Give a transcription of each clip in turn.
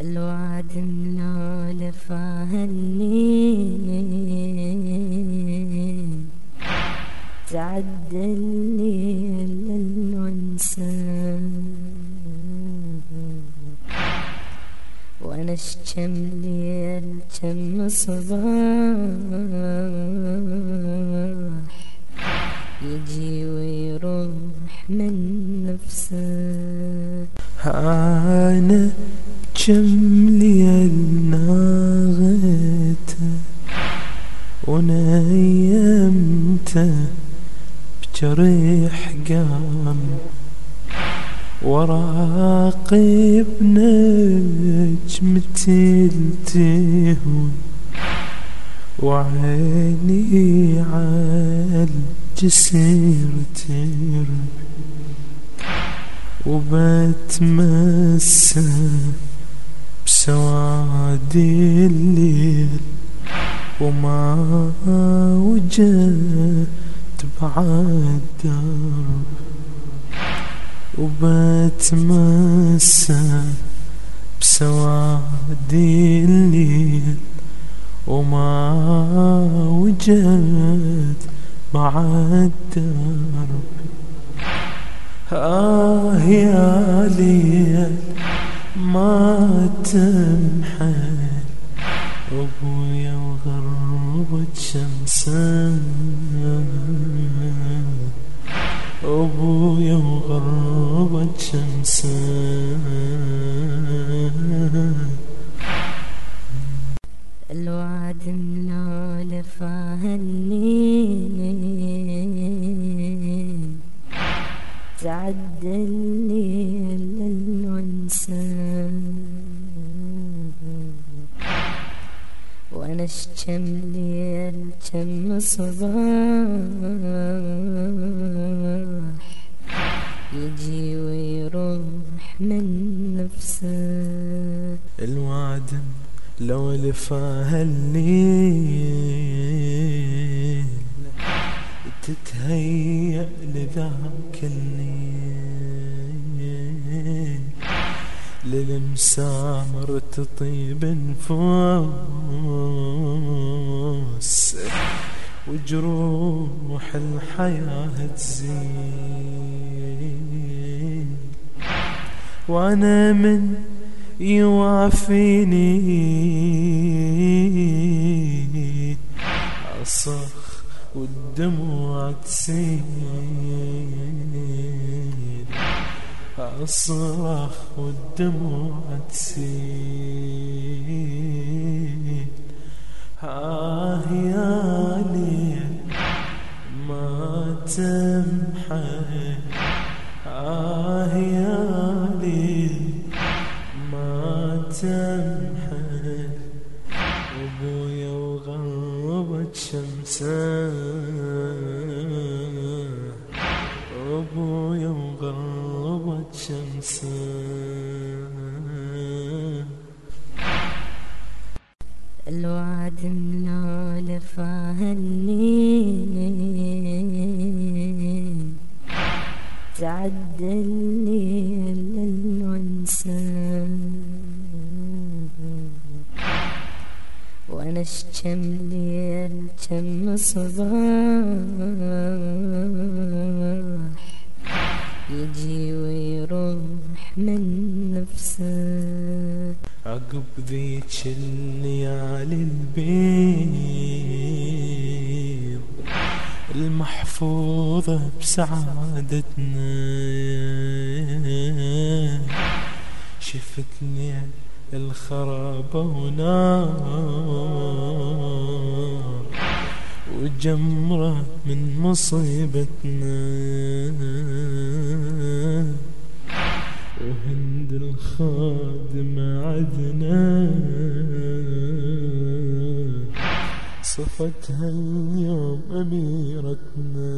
الوعد منال فاهني تعدى الليل الونسى وأنا اشكم ليل كم صباح يجي ويروح من نفسه. أنا ليل ناغته ونيمته بجريح قام وراقب نجمتي التهون وعيني عالجسير تربي وبتمسى بسواد الليل وما وجدت بعد. درب وبتمسى بسواد الليل وما وجدت بعد. درب آه يا ليل ما تمحل أبويا وغربت شمسا. أبويا وغربت شمسا. الوعد منال فاهني تعدى الليل الونسى وأنا اشكم ليل كم صباح. يجي ويروح من نفسه. الوعد لو لفاه الليل للمسامر تطيب نفوس وجروح الحياة تزين. وأنا من يوافيني أصخ والدموع تسيل. أصرخ والدموع تسيل آه يا ليل ما تمحل. آه يا ليل ما تمحل. أبويا وغربت شمسه أبويا وغربت شمسه الوعد منال فاهني تعدى الليل الونسى وأنا اشكم ليل كم صباح. يجي ويروح من نفسه. عقب ذيك الليالي البيض المحفوظة بسعادتنا. شفتني الخرابة ونار وجمرة من مصيبتنا. وهند الخادم عدنا. صفتها اليوم أميرتنا.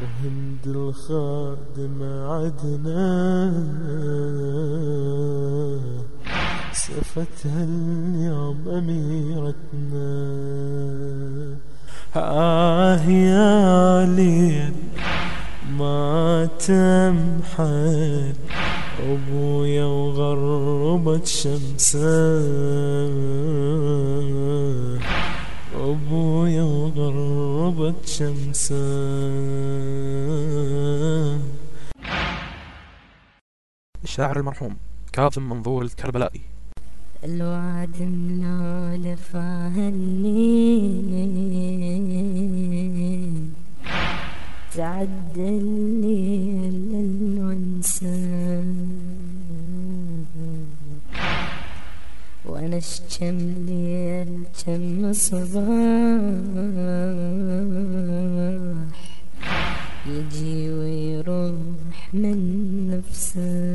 وهند الخادم عدنا. صفتها اليوم أميرتنا. آه يا ليل ما تمحل. أبويا وغربت شمسه أبويا وغربت شمسه الشاعر المرحوم كاظم منظور الكربلائي. الوعد منال فهالليل تعدى الليل الونسى وأنا كم ليل كم صباح يجي ويروح من نفسه.